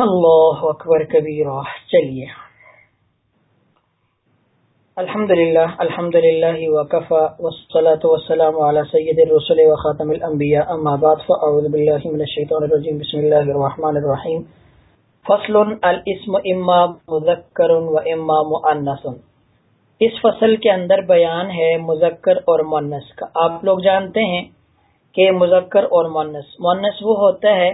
اللہ اکبر کبیرہ چلیے الحمد للہ الحمد للہ وقفا وسلاۃ وسلام علی سید الرسول وخاتم الانبیاء اما بعد فاعوذ باللہ من الشیطان الرجیم بسم اللہ الرحمن الرحیم فصل الاسم اما مذکر و اما مؤنث اس فصل کے اندر بیان ہے مذکر اور مؤنث کا۔ آپ لوگ جانتے ہیں کہ مذکر اور مؤنث۔ مؤنث وہ ہوتا ہے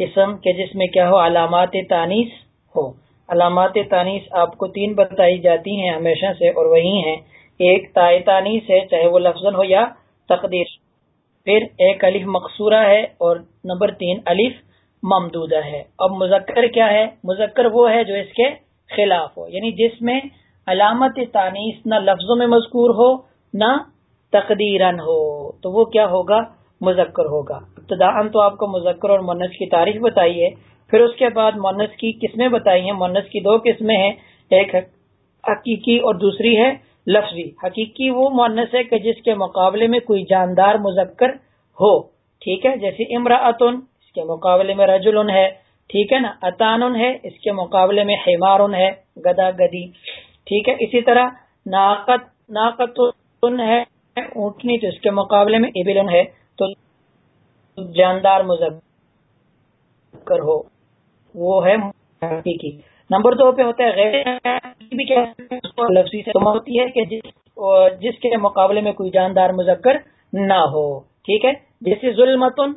اسم کہ جس میں کیا ہو، علامات تانیس ہو۔ علامات تانیس آپ کو تین بتائی جاتی ہیں ہمیشہ سے اور وہی ہیں۔ ایک تائے تانیس ہے، چاہے وہ لفظ ہو یا تقدیر۔ پھر ایک الف مقصورہ ہے اور نمبر تین الف ممدودہ ہے۔ اب مذکر کیا ہے؟ مذکر وہ ہے جو اس کے خلاف ہو۔ یعنی جس میں علامت تانیس نہ لفظوں میں مذکور ہو، نہ تقدیرن ہو۔ تو وہ کیا ہوگا؟ مذکر ہوگا۔ ابتدا تو آپ کو مذکر اور مونس کی تاریخ بتائی ہے، پھر اس کے بعد مونس کی قسمیں بتائی ہیں۔ مونس کی دو قسمیں ہیں، ایک حقیقی اور دوسری ہے لفظی۔ حقیقی وہ مونس ہے کہ جس کے مقابلے میں کوئی جاندار مذکر ہو۔ ٹھیک ہے، جیسے امراۃن اس کے مقابلے میں رجل ہے۔ ٹھیک ہے نا؟ اطان ہے، اس کے مقابلے میں حمار ہے۔ گدا گدی ٹھیک ہے، اسی طرح ناقت ناقت ہے، اونٹنی، تو اس کے مقابلے میں ابل ہے۔ جاندار مذکر ہو، وہ ہے حقیقی۔ نمبر دو پہ ہوتا ہے غیر لفظی سے ہوتی ہے کہ جس کے مقابلے میں کوئی جاندار مذکر نہ ہو، ٹھیک ہے؟ جیسے ظلمتن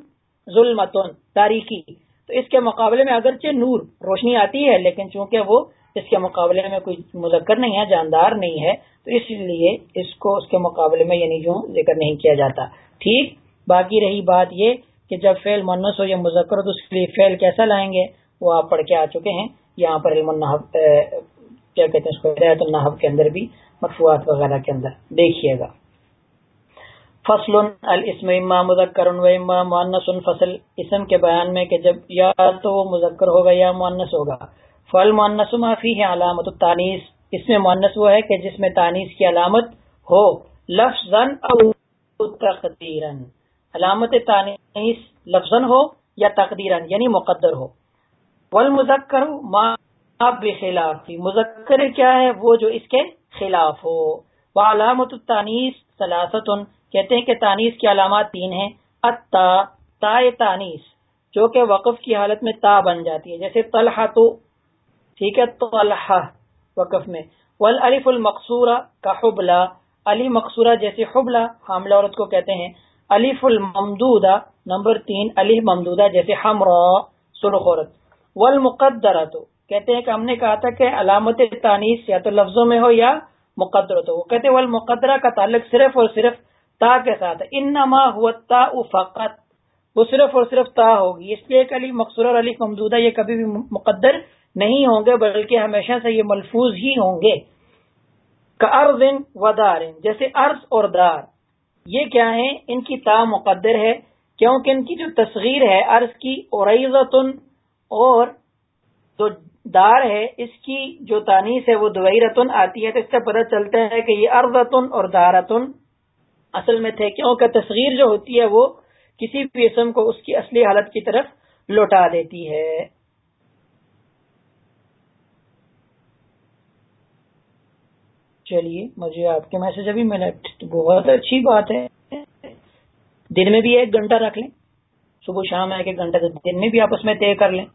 ظلمتن، تاریخی۔ تو اس کے مقابلے میں اگرچہ نور روشنی آتی ہے، لیکن چونکہ وہ اس کے مقابلے میں کوئی مذکر نہیں ہے، جاندار نہیں ہے، تو اس لیے اس کو اس کے مقابلے میں یعنی جو ذکر نہیں کیا جاتا۔ ٹھیک؟ باقی رہی بات یہ کہ جب فیل منس ہو یا مذکر ہو تو اس کے لیے فیل کیسا لائیں گے؟ وہ آپ پڑھ کے آ چکے ہیں۔ یہاں پر علم کیا کہتے ہیں اس کو؟ ہدایت النحب کے اندر بھی مرفوعات وغیرہ کے اندر۔ دیکھیے گا۔ فصل الاسم، اما مذکر و اما معنس فصل اسم کے بیان میں کہ جب یا تو وہ مذکر ہوگا یا معنس ہوگا۔ فل معنس معافی ہے علامت التانیس اس میں معنس وہ ہے کہ جس میں تانیس کی علامت ہو لفظ او تقدیرن علامت تانیس لفظ ہو یا تقدیر یعنی مقدر ہو۔ والمذکر ما بخلاف مذکر کیا ہے؟ وہ جو اس کے خلاف ہو۔ وہ علامت التانیس سلاست کہتے ہیں کہ تانیس کی علامات تین ہیں۔ اتا تا تانیس جو کہ وقف کی حالت میں تا بن جاتی ہے۔ جیسے طلحہ تو ٹھیک ہے، طلحہ وقف میں۔ والالف المقصورہ کا حبلہ، علی مقصورہ جیسے حبلہ، حاملہ عورت کو کہتے ہیں۔ الف الممدودہ، نمبر تین، الف ممدودہ، جیسے سرخ عورت والمقدرہ تو کہتے ہیں کہ ہم نے کہا تھا کہ علامت تانیس یا تو لفظوں میں ہو یا مقدر تو وہ کہتے والمقدرہ کا تعلق صرف اور صرف تا کے ساتھ ہے. انما ہوا تا فقط. وہ صرف اور صرف تا ہوگی. اس لیے کہ علی مقصور اور علی ممدودہ یہ کبھی بھی مقدر نہیں ہوں گے، بلکہ ہمیشہ سے یہ ملفوظ ہی ہوں گے. کا ارض و دار، جیسے ارض اور دار. یہ کیا ہے ان کی تا مقدر ہے، کیونکہ ان کی جو تصغیر ہے، عرض کی اور جو دار ہے، اس کی جو تانیس ہے، وہ دویرتن آتی ہے۔ تو اس سے پتہ چلتا ہے کہ یہ ارضتن اور دارتن اصل میں تھے۔ کیونکہ تصغیر جو ہوتی ہے، وہ کسی بھی اسم کو اس کی اصلی حالت کی طرف لوٹا دیتی ہے۔ چلیے، مجھے آپ کے میسج ابھی ملا بہت اچھی بات ہے۔ دن میں بھی ایک گھنٹہ رکھ لیں۔ صبح شام ایک ایک گھنٹہ دن میں بھی آپس میں طے کر لیں۔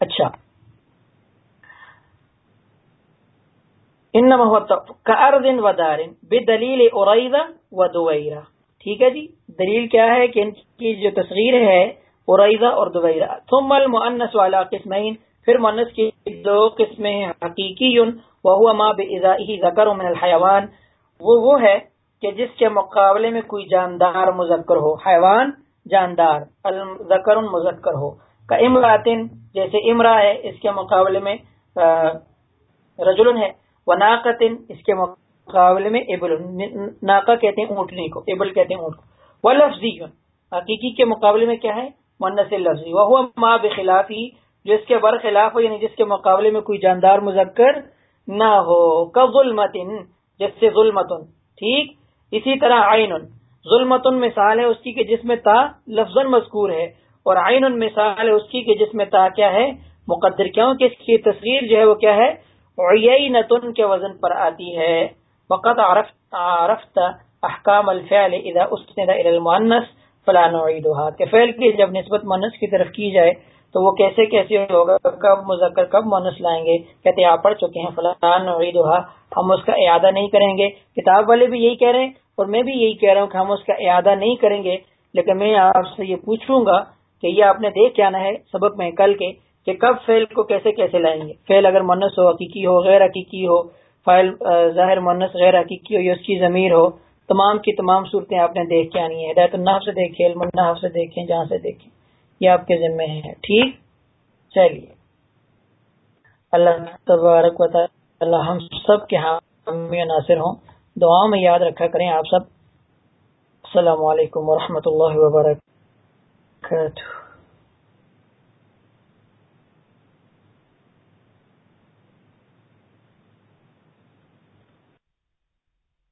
اچھا۔ ان و دارن بے دلیل و دویرا ٹھیک ہے جی؟ دلیل کیا ہے کہ ان کی جو تصغیر ہے ارئیزہ اور دویرا ثم المؤنث والا قسمین۔ پھر مؤنث کی دو قسمیں حقیقی وہ ماں زکر من الحیوان، وہ وہ ہے کہ جس کے مقابلے میں کوئی جاندار مذکر ہو، حیوان جاندار ذکر مذکر ہو۔ کا امراطن جیسے امرا ہے، اس کے مقابلے میں رجل ہے۔ وہ ناقتن اس کے مقابلے میں ابل ناقا کہتے ہیں اونٹنی کو، ابل کہتے ہیں اونٹ کو۔ وہ لفظی حقیقی کے مقابلے میں کیا ہے؟ منس لفظی۔ وہ ماں بخلافی جو اس کے برخلاف ہو یعنی جس کے مقابلے میں کوئی جاندار مذکر نہ ہو۔ کا ظلمت جس سے ظلمت ٹھیک؟ اسی طرح آئین ظلمت مثال ہے اس کی کہ جس میں تا لفظ مذکور ہے، اور آئین مثال ہے اس کی کہ جس میں تا کیا ہے، مقدر کیوں کہ اس کی تصویر جو ہے وہ کیا ہے؟ نتن کے وزن پر آتی ہے۔ وقت عرفت احکام الفعل اذا اسند الى المؤنث فلا نعيدها کہ فعل کی جب نسبت مؤنث کی طرف کی جائے تو وہ کیسے کیسے ہوگا؟ کب مذکر، کب مونس لائیں گے؟ کہتے ہیں آپ پڑھ چکے ہیں فلان ہم اس کا اعادہ نہیں کریں گے۔ کتاب والے بھی یہی کہہ رہے ہیں اور میں بھی یہی کہہ رہا ہوں کہ ہم اس کا اعادہ نہیں کریں گے۔ لیکن میں آپ سے یہ پوچھوں گا کہ یہ آپ نے دیکھ کیا ہے سبق میں کل کے کہ کب فیل کو کیسے کیسے لائیں گے۔ فیل اگر منس ہو، حقیقی ہو، غیر حقیقی ہو، فائل ظاہر منس غیر حقیقی ہو یا اس کی ضمیر ہو، تمام کی تمام صورتیں آپ نے دیکھ کے آنی ہے ہدایت الناف سے دیکھیں، علم سے دیکھیں، جہاں سے دیکھیں۔ یہ آپ کے ذمے ہے، ٹھیک؟ چلیے۔ اللہ تبارک و تعالی ہم سب کے ہاں حامی ناصر ہوں۔ دعاؤں میں یاد رکھا کریں آپ سب۔ السلام علیکم ورحمۃ اللہ وبرکاتہ۔